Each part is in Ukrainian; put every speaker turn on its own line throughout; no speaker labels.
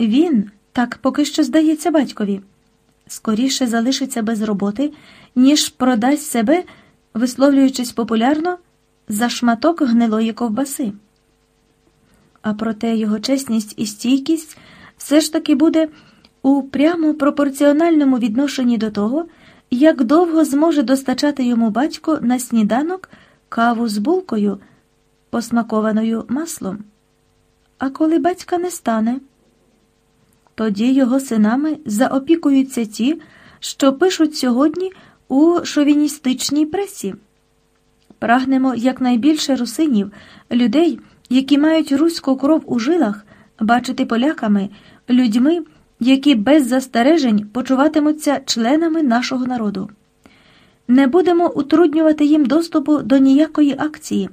Він, так поки що здається батькові, скоріше залишиться без роботи, ніж продасть себе, висловлюючись популярно, за шматок гнилої ковбаси. А проте його чесність і стійкість все ж таки буде у прямо пропорціональному відношенні до того, як довго зможе достачати йому батько на сніданок каву з булкою, посмакованою маслом. А коли батька не стане, тоді його синами заопікуються ті, що пишуть сьогодні у шовіністичній пресі. Прагнемо якнайбільше русинів, людей, які мають руську кров у жилах, бачити поляками, людьми, які без застережень почуватимуться членами нашого народу. Не будемо утруднювати їм доступу до ніякої акції,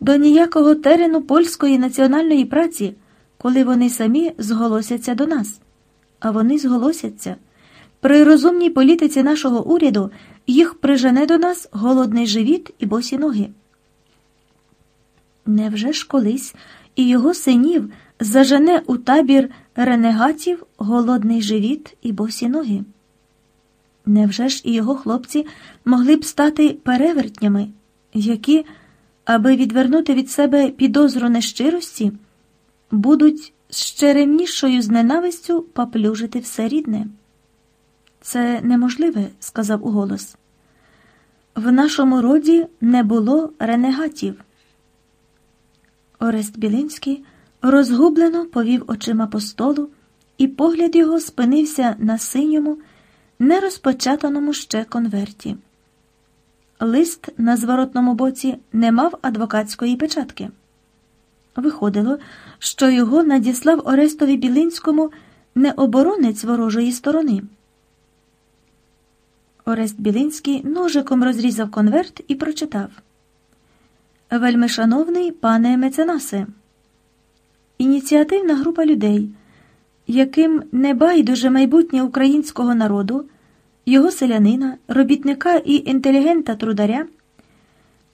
до ніякого терену польської національної праці, коли вони самі зголосяться до нас. А вони зголосяться. При розумній політиці нашого уряду їх прижене до нас голодний живіт і босі ноги. Невже ж колись і його синів зажене у табір ренегатів голодний живіт і босі ноги? Невже ж і його хлопці могли б стати перевертнями, які, аби відвернути від себе підозру нещирості, будуть з черемнішою з ненавистю поплюжити все рідне? Це неможливе, сказав уголос. В нашому роді не було ренегатів. Орест Білинський розгублено повів очима по столу, і погляд його спинився на синьому, нерозпочатаному ще конверті. Лист на зворотному боці не мав адвокатської печатки. Виходило, що його надіслав Орестові Білинському не оборонець ворожої сторони. Орест Білинський ножиком розрізав конверт і прочитав. Вельми шановний пане меценасе, ініціативна група людей, яким не байдуже майбутнє українського народу, його селянина, робітника і інтелігента трударя,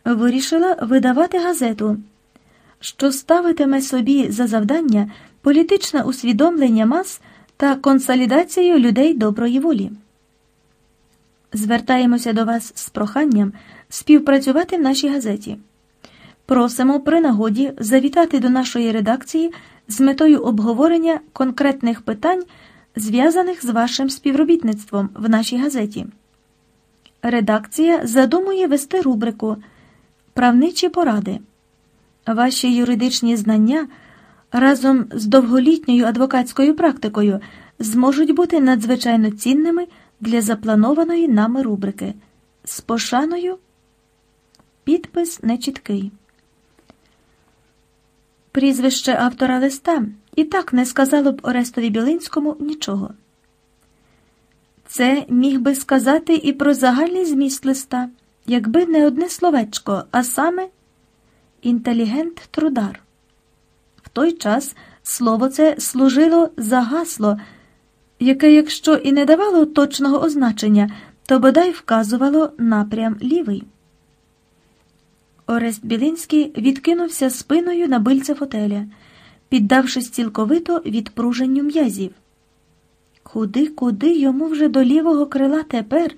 вирішила видавати газету, що ставитиме собі за завдання політичне усвідомлення мас та консолідацію людей доброї волі. Звертаємося до вас з проханням співпрацювати в нашій газеті. Просимо при нагоді завітати до нашої редакції з метою обговорення конкретних питань, зв'язаних з вашим співробітництвом в нашій газеті. Редакція задумує вести рубрику Правничі поради. Ваші юридичні знання разом з довголітньою адвокатською практикою зможуть бути надзвичайно цінними для запланованої нами рубрики. З пошаною підпис нечіткий. Прізвище автора листа і так не сказало б Орестові Білинському нічого. Це міг би сказати і про загальний зміст листа, якби не одне словечко, а саме інтелігент трудар. В той час слово це служило за гасло, яке, якщо і не давало точного означення, то бодай вказувало напрям лівий. Орест Білинський відкинувся спиною на бильце фотеля, піддавшись цілковито відпруженню м'язів. Куди, куди йому вже до лівого крила тепер,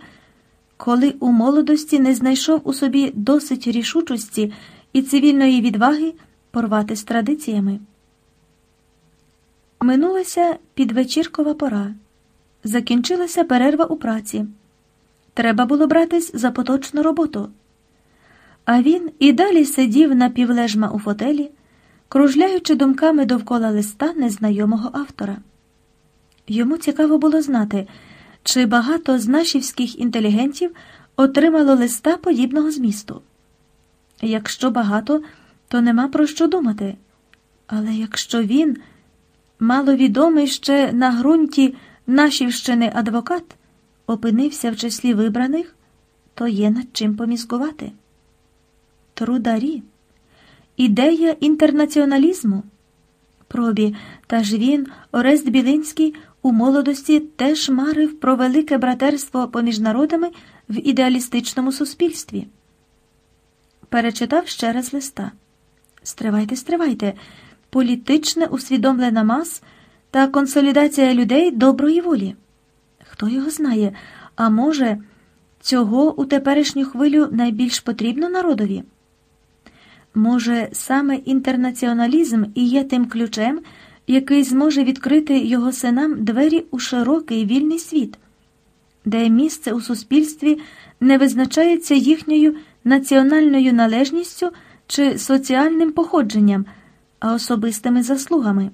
коли у молодості не знайшов у собі досить рішучості і цивільної відваги порвати з традиціями? Минулася підвечіркова пора, закінчилася перерва у праці. Треба було братись за поточну роботу. А він і далі сидів напівлежма у фотелі, кружляючи думками довкола листа незнайомого автора. Йому цікаво було знати, чи багато з нашівських інтелігентів отримало листа подібного змісту. Якщо багато, то нема про що думати. Але якщо він, маловідомий ще на ґрунті нашівщини адвокат, опинився в числі вибраних, то є над чим помізкувати трударі, ідея інтернаціоналізму. Пробі, та ж він, Орест Білинський, у молодості теж марив про велике братерство поміж народами в ідеалістичному суспільстві. Перечитав ще раз листа. Стривайте, стривайте, політичне усвідомлена мас та консолідація людей доброї волі. Хто його знає, а може, цього у теперішню хвилю найбільш потрібно народові? Може, саме інтернаціоналізм і є тим ключем, який зможе відкрити його синам двері у широкий вільний світ, де місце у суспільстві не визначається їхньою національною належністю чи соціальним походженням, а особистими заслугами.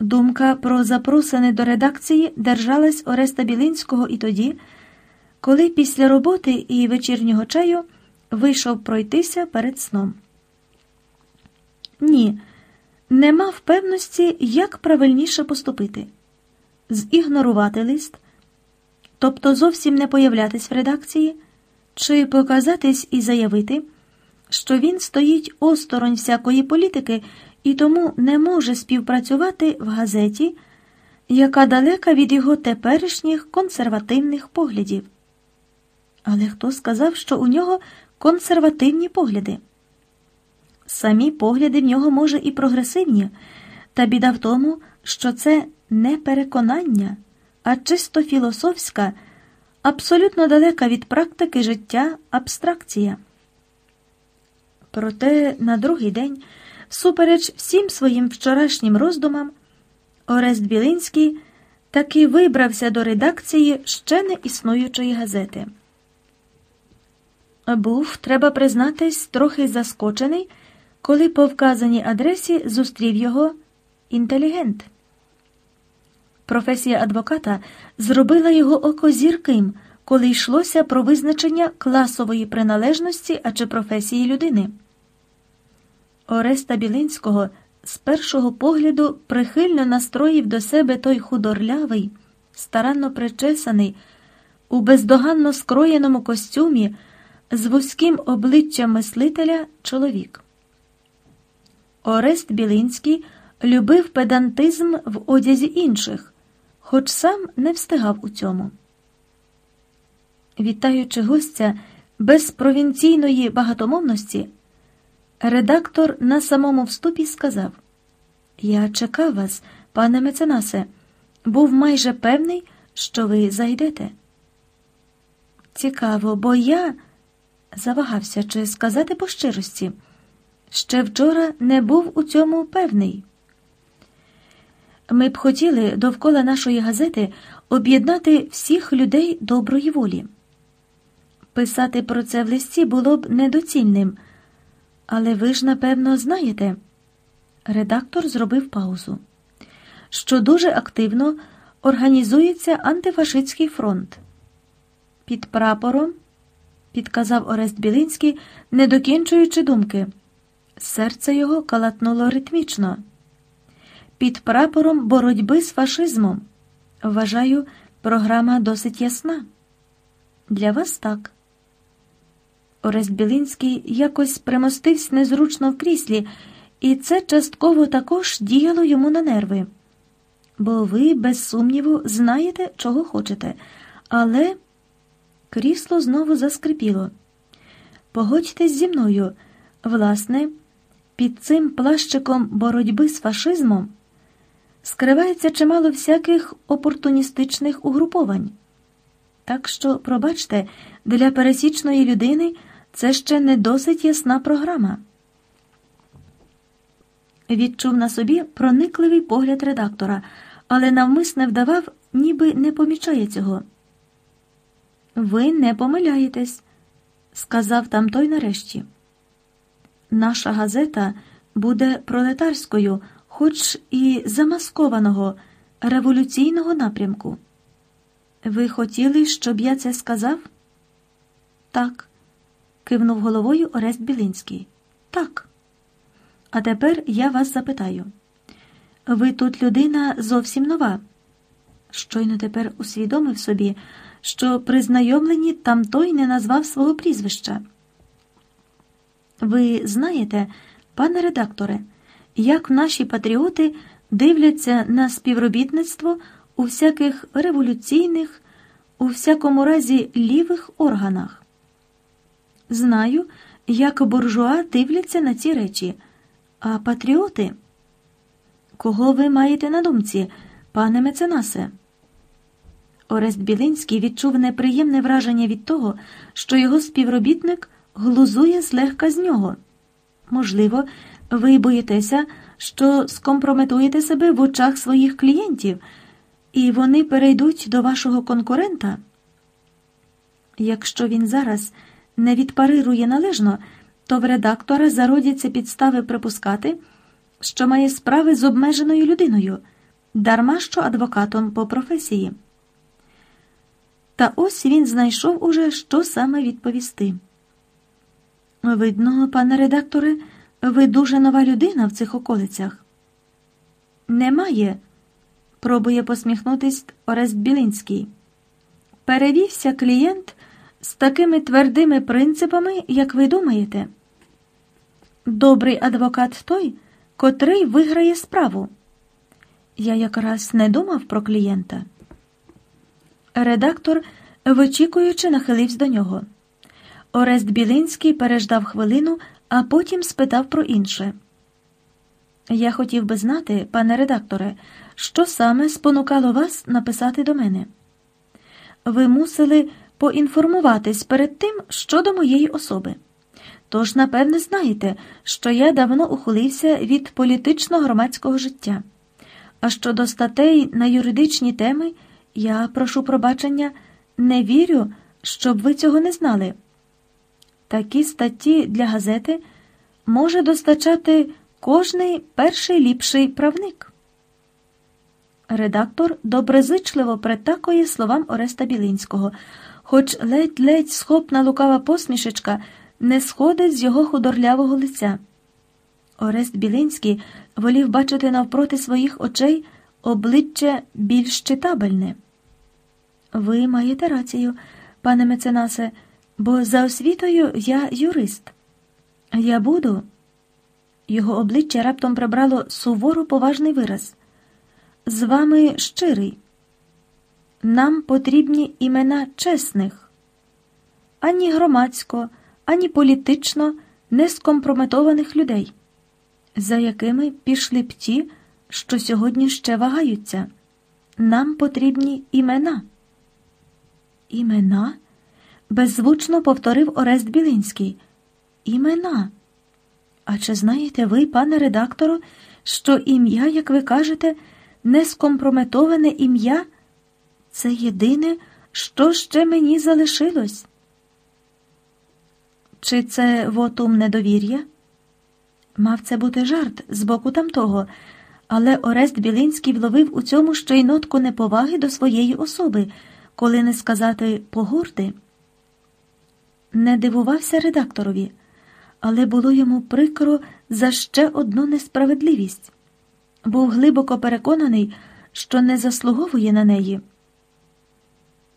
Думка про запросини до редакції держалась Ореста Білинського і тоді, коли після роботи і вечірнього чаю вийшов пройтися перед сном. Ні, не мав певності, як правильніше поступити зігнорувати лист, тобто зовсім не появлятись в редакції, чи показатись і заявити, що він стоїть осторонь всякої політики і тому не може співпрацювати в газеті, яка далека від його теперішніх консервативних поглядів. Але хто сказав, що у нього консервативні погляди? Самі погляди в нього, може, і прогресивні, та біда в тому, що це не переконання, а чисто філософська, абсолютно далека від практики життя абстракція. Проте на другий день, всупереч всім своїм вчорашнім роздумам, Орест Білинський таки вибрався до редакції ще не існуючої газети. Був, треба признатись, трохи заскочений, коли по вказаній адресі зустрів його інтелігент. Професія адвоката зробила його око зірким, коли йшлося про визначення класової приналежності а чи професії людини. Ореста Білинського з першого погляду прихильно настроїв до себе той худорлявий, старанно причесаний, у бездоганно скроєному костюмі з вузьким обличчям мислителя чоловік. Орест Білинський любив педантизм в одязі інших, хоч сам не встигав у цьому. Вітаючи гостя без провінційної багатомовності, редактор на самому вступі сказав: Я чекав вас, пане меценасе, був майже певний, що ви зайдете. Цікаво, бо я завагався чи сказати по щирості. Ще вчора не був у цьому певний. Ми б хотіли довкола нашої газети об'єднати всіх людей доброї волі. Писати про це в листі було б недоцільним, але ви ж, напевно, знаєте. Редактор зробив паузу, що дуже активно організується антифашистський фронт. Під прапором, підказав Орест Білинський, не докінчуючи думки. Серце його калатнуло ритмічно. Під прапором боротьби з фашизмом. Вважаю, програма досить ясна. Для вас так. Орест Білинський якось примостився незручно в кріслі, і це частково також діяло йому на нерви. Бо ви, без сумніву, знаєте, чого хочете, але крісло знову заскрипіло. Погодьтесь зі мною, власне, під цим плащиком боротьби з фашизмом скривається чимало всяких опортуністичних угруповань. Так що, пробачте, для пересічної людини це ще не досить ясна програма. Відчув на собі проникливий погляд редактора, але навмисне вдавав, ніби не помічає цього. Ви не помиляєтесь, сказав там той нарешті. Наша газета буде пролетарською, хоч і замаскованого революційного напрямку. Ви хотіли, щоб я це сказав? Так, кивнув головою Орест Білинський. Так. А тепер я вас запитаю. Ви тут людина зовсім нова. Щойно тепер усвідомив собі, що при знайомленні там той не назвав свого прізвища. Ви знаєте, пане редакторе, як наші патріоти дивляться на співробітництво у всяких революційних, у всякому разі лівих органах? Знаю, як буржуа дивляться на ці речі, а патріоти. Кого ви маєте на думці, пане меценасе? Орест Білинський відчув неприємне враження від того, що його співробітник глузує злегка з нього. Можливо, ви боїтеся, що скомпрометуєте себе в очах своїх клієнтів, і вони перейдуть до вашого конкурента. Якщо він зараз не відпарирує належно, то в редактора зародяться підстави припускати, що має справи з обмеженою людиною, дарма що адвокатом по професії. Та ось він знайшов уже, що саме відповісти. Видно, пане редакторе, ви дуже нова людина в цих околицях. Немає, пробує посміхнутись Орест Білинський. Перевівся клієнт з такими твердими принципами, як ви думаєте. Добрий адвокат той, котрий виграє справу. Я якраз не думав про клієнта. Редактор, вичікуючи, нахилився до нього. Орест Білинський переждав хвилину, а потім спитав про інше. Я хотів би знати, пане редакторе, що саме спонукало вас написати до мене. Ви мусили поінформуватись перед тим щодо моєї особи. Тож, напевне, знаєте, що я давно ухилився від політично-громадського життя. А щодо статей на юридичні теми, я прошу пробачення, не вірю, щоб ви цього не знали. Такі статті для газети може достачати кожний перший ліпший правник. Редактор доброзичливо притакує словам Ореста Білинського, хоч ледь-ледь схопна лукава посмішечка не сходить з його худорлявого лиця. Орест Білинський волів бачити навпроти своїх очей обличчя більш читабельне. Ви маєте рацію, пане меценасе, бо за освітою я юрист. Я буду. Його обличчя раптом прибрало суворо поважний вираз. З вами щирий. Нам потрібні імена чесних, ані громадсько, ані політично не скомпрометованих людей, за якими пішли б ті, що сьогодні ще вагаються. Нам потрібні імена. Імена? Беззвучно повторив Орест Білинський. Імена. А чи знаєте ви, пане редактору, що ім'я, як ви кажете, не скомпрометоване ім'я? Це єдине, що ще мені залишилось. Чи це вотум недовір'я? Мав це бути жарт з боку тамтого, але Орест Білинський вловив у цьому ще й нотку неповаги до своєї особи, коли не сказати погорди. Не дивувався редакторові, але було йому прикро за ще одну несправедливість. Був глибоко переконаний, що не заслуговує на неї.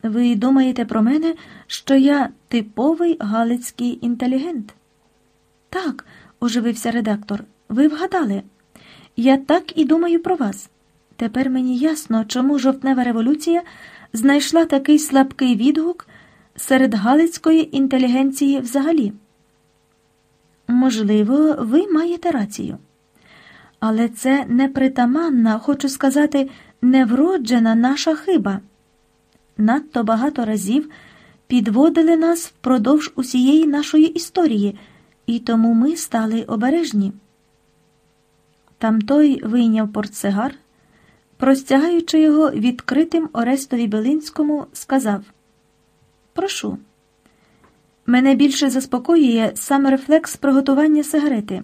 Ви думаєте про мене, що я типовий галицький інтелігент? Так, оживився редактор, ви вгадали. Я так і думаю про вас. Тепер мені ясно, чому жовтнева революція знайшла такий слабкий відгук серед галицької інтелігенції взагалі. Можливо, ви маєте рацію. Але це непритаманна, хочу сказати, невроджена наша хиба надто багато разів підводили нас впродовж усієї нашої історії, і тому ми стали обережні. Тамтой вийняв портсигар, простягаючи його відкритим Орестові Белинському, сказав Прошу. Мене більше заспокоює саме рефлекс приготування сигарети.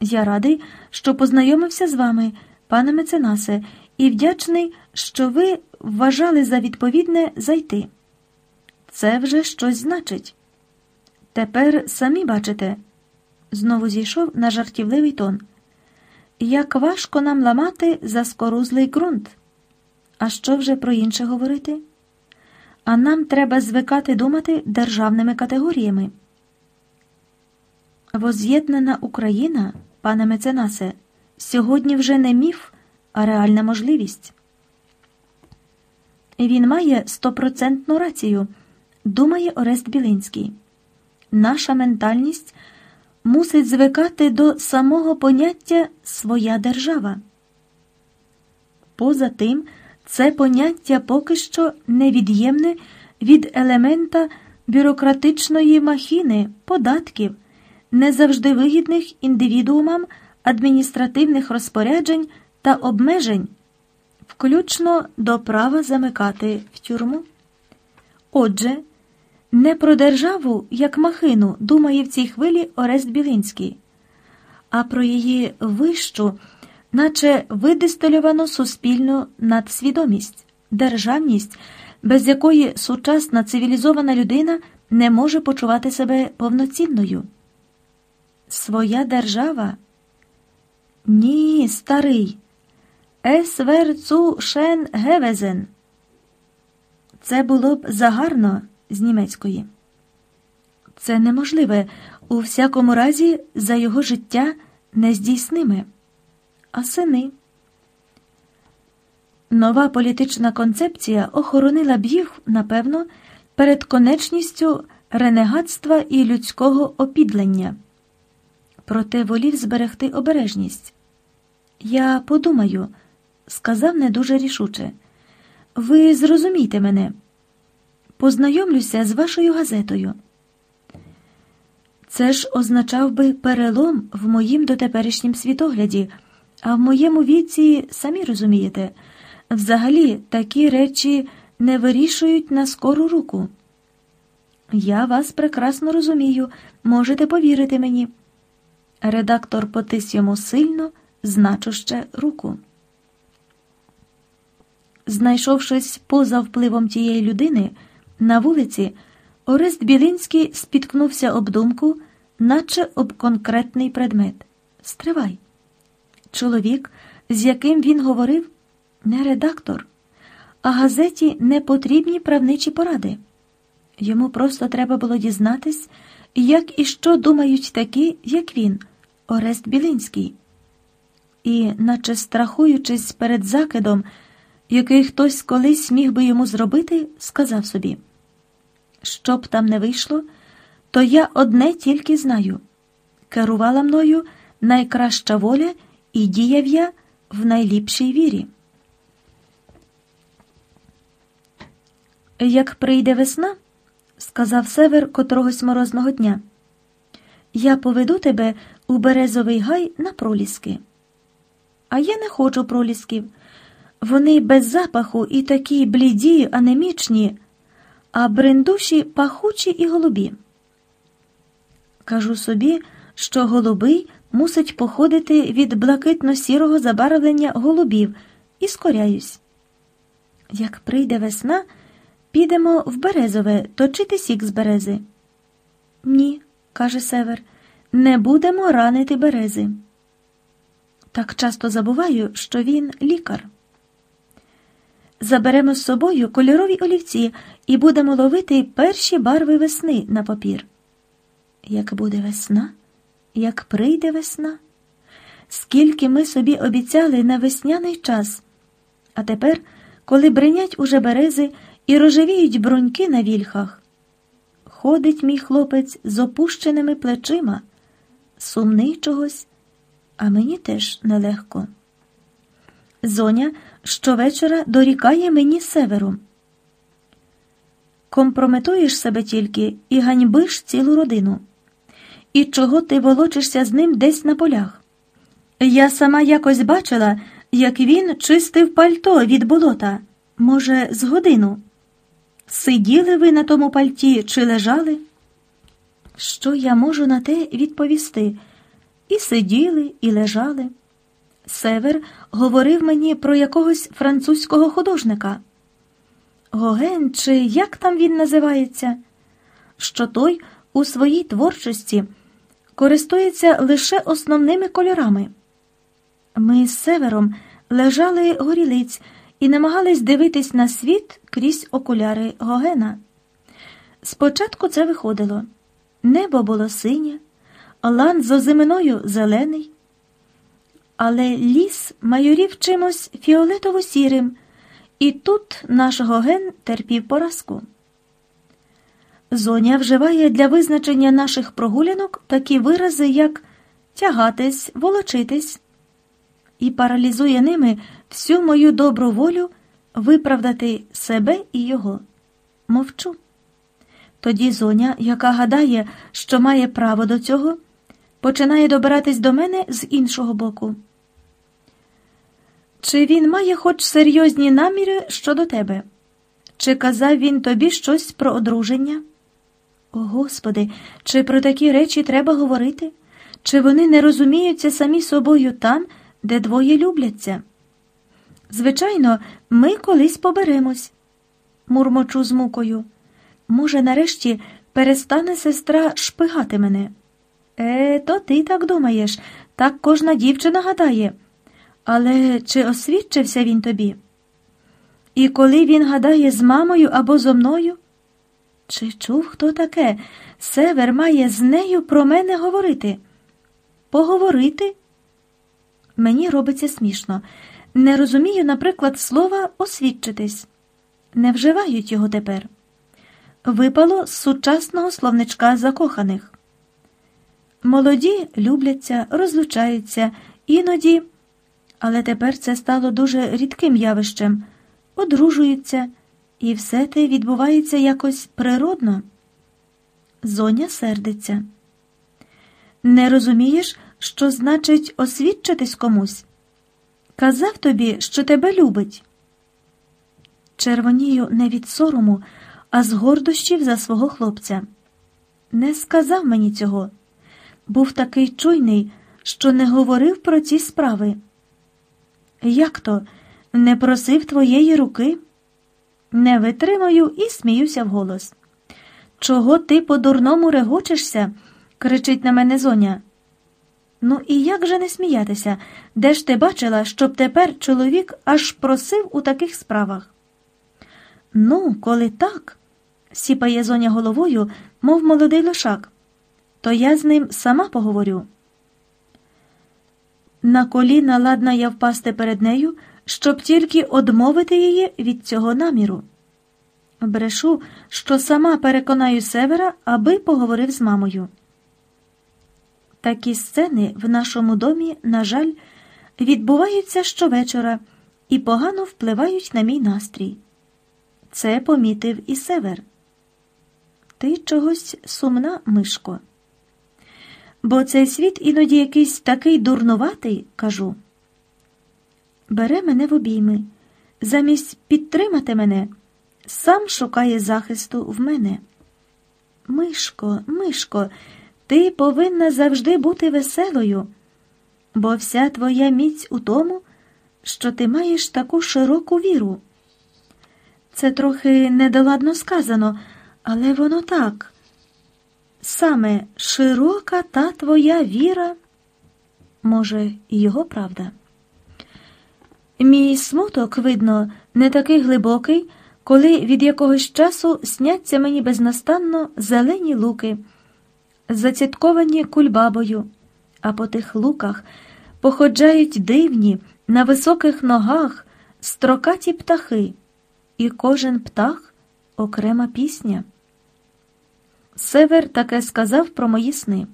Я радий, що познайомився з вами, пане меценасе, і вдячний, що ви вважали за відповідне зайти. Це вже щось значить. Тепер самі бачите, знову зійшов на жартівливий тон. Як важко нам ламати заскорузлий ґрунт. А що вже про інше говорити? А нам треба звикати думати державними категоріями. Воз'єднана Україна, пане меценасе, сьогодні вже не міф, а реальна можливість. Він має стопроцентну рацію, думає Орест Білинський. Наша ментальність мусить звикати до самого поняття своя держава. Поза тим, це поняття поки що невід'ємне від елемента бюрократичної махіни, податків, не завжди вигідних індивідуумам адміністративних розпоряджень та обмежень, включно до права замикати в тюрму. Отже, не про державу, як махину, думає в цій хвилі Орест Білинський, а про її вищу, наче видистильовану суспільну надсвідомість, державність, без якої сучасна цивілізована людина не може почувати себе повноцінною. Своя держава. Ні, старий. Есвер цу шен гевезен. Це було б загарно з німецької. Це неможливе, у всякому разі, за його життя нездійсниме. А сини. Нова політична концепція охоронила б їх, напевно, перед конечністю ренегатства і людського опідлення. Проте волів зберегти обережність. Я подумаю, сказав не дуже рішуче. Ви зрозумійте мене. Познайомлюся з вашою газетою. Це ж означав би перелом в моїм дотеперішнім світогляді, а в моєму віці, самі розумієте, взагалі такі речі не вирішують на скору руку. Я вас прекрасно розумію, можете повірити мені. Редактор потис йому сильно, значуще руку. Знайшовшись поза впливом тієї людини, на вулиці Орест Білинський спіткнувся об думку, наче об конкретний предмет. Стривай. Чоловік, з яким він говорив, не редактор, а газеті не потрібні правничі поради. Йому просто треба було дізнатись, як і що думають такі, як він, Орест Білинський. І, наче страхуючись перед закидом, який хтось колись міг би йому зробити, сказав собі: що б там не вийшло, то я одне тільки знаю керувала мною найкраща воля і діяв я в найліпшій вірі. Як прийде весна, сказав север котрогось морозного дня, я поведу тебе у березовий гай на проліски. А я не хочу пролісків. Вони без запаху і такі бліді, анемічні, а бриндуші пахучі і голубі. Кажу собі, що голубий мусить походити від блакитно-сірого забарвлення голубів і скоряюсь. Як прийде весна, підемо в березове точити сік з берези. Ні, каже Север, не будемо ранити берези. Так часто забуваю, що він лікар. Заберемо з собою кольорові олівці і будемо ловити перші барви весни на папір. Як буде весна, як прийде весна, скільки ми собі обіцяли на весняний час, а тепер, коли бринять уже берези і рожевіють бруньки на вільхах, ходить мій хлопець з опущеними плечима, сумний чогось, а мені теж нелегко. Зоня щовечора дорікає мені севером. Компрометуєш себе тільки і ганьбиш цілу родину. І чого ти волочишся з ним десь на полях? Я сама якось бачила, як він чистив пальто від болота, може, з годину. Сиділи ви на тому пальті чи лежали? Що я можу на те відповісти? І сиділи, і лежали. Север говорив мені про якогось французького художника. Гоген, чи як там він називається, що той у своїй творчості користується лише основними кольорами. Ми з севером лежали горілиць і намагались дивитись на світ крізь окуляри Гогена. Спочатку це виходило небо було синє, лан з озиминою зелений але ліс майорів чимось фіолетово сірим, і тут наш Гоген терпів поразку. Зоня вживає для визначення наших прогулянок такі вирази, як тягатись, волочитись. і паралізує ними всю мою добру волю виправдати себе і його. Мовчу. Тоді зоня, яка гадає, що має право до цього, починає добиратись до мене з іншого боку. Чи він має хоч серйозні наміри щодо тебе? Чи казав він тобі щось про одруження? О Господи, чи про такі речі треба говорити? Чи вони не розуміються самі собою там, де двоє любляться? Звичайно, ми колись поберемось, мурмочу з мукою. Може, нарешті перестане сестра шпигати мене? Е, то ти так думаєш, так кожна дівчина гадає. Але чи освідчився він тобі? І коли він гадає з мамою або зо мною? Чи чув хто таке? Север має з нею про мене говорити? Поговорити? Мені робиться смішно. Не розумію, наприклад, слова освідчитись. Не вживають його тепер. Випало з сучасного словничка закоханих. Молоді любляться, розлучаються, іноді, але тепер це стало дуже рідким явищем, одружуються, і все те відбувається якось природно. Зоня сердиться. Не розумієш, що значить освідчитись комусь? Казав тобі, що тебе любить. Червонію не від сорому, а з гордощів за свого хлопця. Не сказав мені цього. Був такий чуйний, що не говорив про ці справи. Як то не просив твоєї руки? Не витримаю і сміюся вголос. Чого ти по дурному регочешся? кричить на мене зоня. Ну і як же не сміятися? Де ж ти бачила, щоб тепер чоловік аж просив у таких справах? Ну, коли так, сіпає зоня головою, мов молодий лошак, то я з ним сама поговорю. На коліна ладна я впасти перед нею, щоб тільки одмовити її від цього наміру. Брешу, що сама переконаю севера, аби поговорив з мамою. Такі сцени в нашому домі, на жаль, відбуваються щовечора і погано впливають на мій настрій. Це помітив і север. Ти чогось сумна, Мишко. Бо цей світ іноді якийсь такий дурнуватий, кажу. Бере мене в обійми, замість підтримати мене, сам шукає захисту в мене. Мишко, Мишко, ти повинна завжди бути веселою, бо вся твоя міць у тому, що ти маєш таку широку віру. Це трохи недоладно сказано, але воно так. Саме широка та твоя віра, може, і його правда. Мій смуток, видно, не такий глибокий, коли від якогось часу сняться мені безнастанно зелені луки, зацятковані кульбабою, а по тих луках походжають дивні на високих ногах строкаті птахи, і кожен птах окрема пісня. Север таке сказав про мої сни.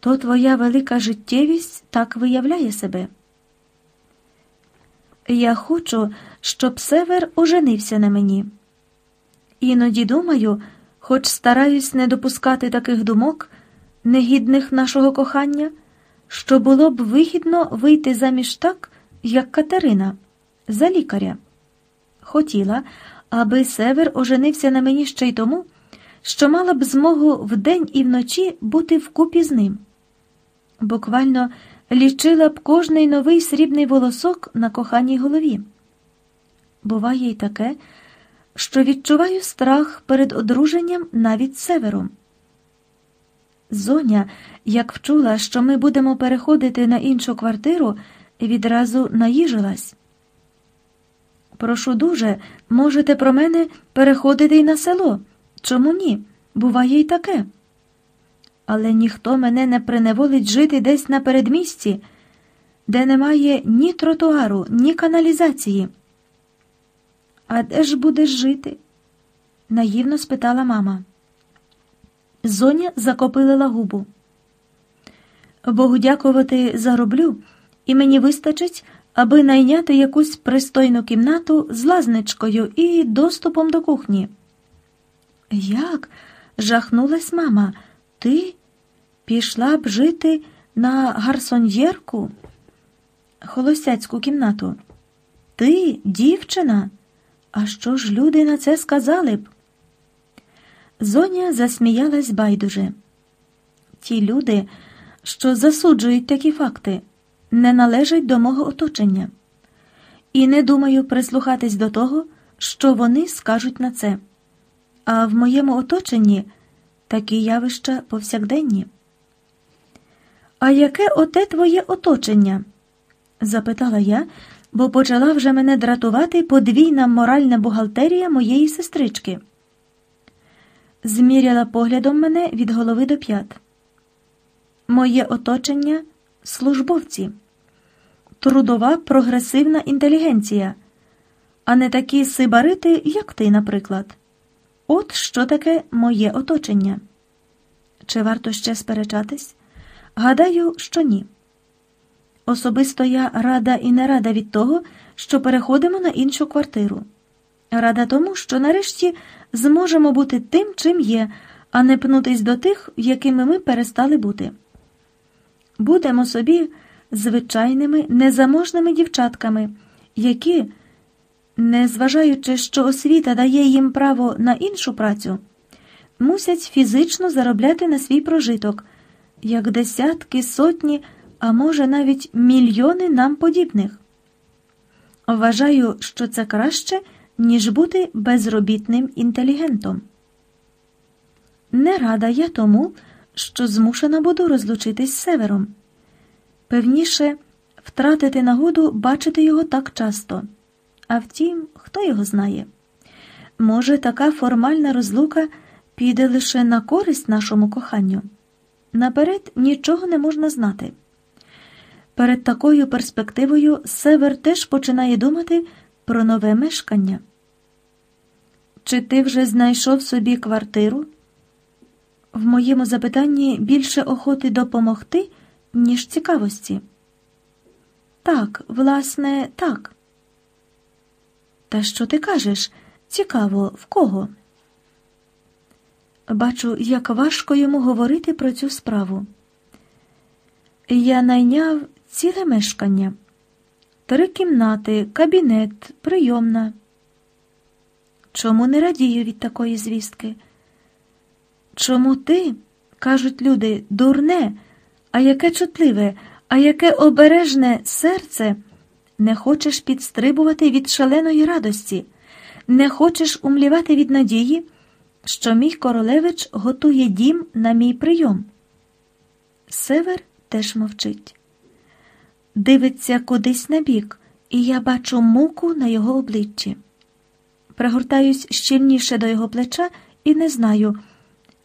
То твоя велика життєвість так виявляє себе. Я хочу, щоб север оженився на мені. Іноді думаю, хоч стараюсь не допускати таких думок, негідних нашого кохання, що було б вигідно вийти заміж так, як Катерина, за лікаря. Хотіла, аби север оженився на мені ще й тому що мала б змогу вдень і вночі бути вкупі з ним. Буквально лічила б кожний новий срібний волосок на коханій голові. Буває й таке, що відчуваю страх перед одруженням навіть севером. Зоня, як вчула, що ми будемо переходити на іншу квартиру, відразу наїжилась. Прошу дуже, можете про мене переходити й на село. Чому ні? Буває й таке. Але ніхто мене не приневолить жити десь на передмісті, де немає ні тротуару, ні каналізації. А де ж будеш жити? наївно спитала мама. Зоня закопилила губу. Богу дякувати зароблю, і мені вистачить, аби найняти якусь пристойну кімнату з лазничкою і доступом до кухні. Як? жахнулась мама. Ти пішла б жити на гарсоньєрку? Холостяцьку кімнату. Ти, дівчина? А що ж люди на це сказали б? Зоня засміялась байдуже. Ті люди, що засуджують такі факти, не належать до мого оточення, і не думаю прислухатись до того, що вони скажуть на це. А в моєму оточенні такі явища повсякденні. А яке оте твоє оточення? запитала я, бо почала вже мене дратувати подвійна моральна бухгалтерія моєї сестрички. Зміряла поглядом мене від голови до п'ят. Моє оточення службовці, трудова прогресивна інтелігенція, а не такі сибарити, як ти, наприклад. От що таке моє оточення. Чи варто ще сперечатись? Гадаю, що ні. Особисто я рада і не рада від того, що переходимо на іншу квартиру. Рада тому, що нарешті зможемо бути тим, чим є, а не пнутись до тих, якими ми перестали бути. Будемо собі звичайними незаможними дівчатками, які, незважаючи, що освіта дає їм право на іншу працю, мусять фізично заробляти на свій прожиток, як десятки, сотні, а може навіть мільйони нам подібних. Вважаю, що це краще, ніж бути безробітним інтелігентом. Не рада я тому, що змушена буду розлучитись з севером. Певніше, втратити нагоду бачити його так часто. А втім, хто його знає? Може, така формальна розлука піде лише на користь нашому коханню. Наперед нічого не можна знати. Перед такою перспективою Север теж починає думати про нове мешкання. Чи ти вже знайшов собі квартиру? В моєму запитанні більше охоти допомогти, ніж цікавості. Так, власне, так. Та що ти кажеш? Цікаво, в кого? Бачу, як важко йому говорити про цю справу. Я найняв ціле мешкання, три кімнати, кабінет, прийомна. Чому не радію від такої звістки? Чому ти, кажуть люди, дурне, а яке чутливе, а яке обережне серце, не хочеш підстрибувати від шаленої радості, не хочеш умлівати від надії, що мій королевич готує дім на мій прийом? Север теж мовчить. Дивиться кудись на бік, і я бачу муку на його обличчі. Пригортаюсь щільніше до його плеча і не знаю,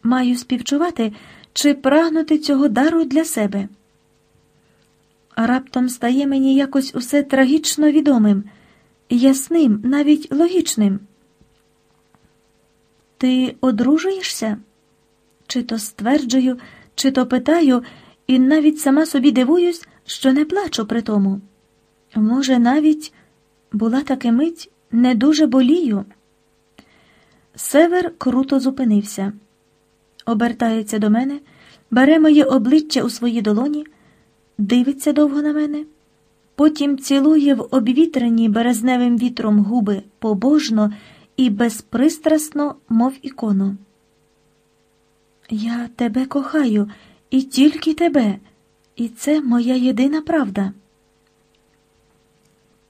маю співчувати чи прагнути цього дару для себе. Раптом стає мені якось усе трагічно відомим, ясним, навіть логічним. Ти одружуєшся? Чи то стверджую, чи то питаю, і навіть сама собі дивуюсь, що не плачу при тому. Може, навіть була таки мить не дуже болію. Север круто зупинився, обертається до мене, бере моє обличчя у свої долоні, дивиться довго на мене, потім цілує в обвітрені березневим вітром губи побожно і безпристрасно, мов ікону. Я тебе кохаю і тільки тебе, і це моя єдина правда.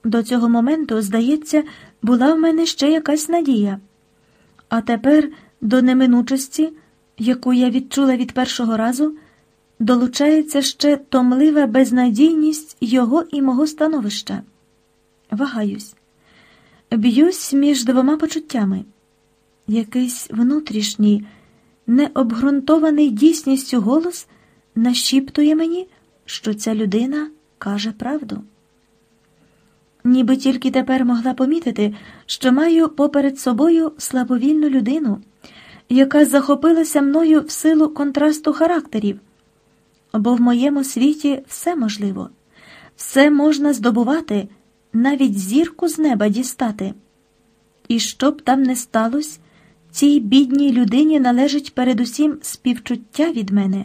До цього моменту, здається, була в мене ще якась надія, а тепер до неминучості, яку я відчула від першого разу, долучається ще томлива безнадійність його і мого становища. Вагаюсь, б'юсь між двома почуттями, якийсь внутрішній, необґрунтований дійсністю голос нашіптує мені, що ця людина каже правду. Ніби тільки тепер могла помітити, що маю поперед собою слабовільну людину, яка захопилася мною в силу контрасту характерів, бо в моєму світі все можливо, Все можна здобувати, навіть зірку з неба дістати. І що б там не сталося, цій бідній людині належить передусім співчуття від мене.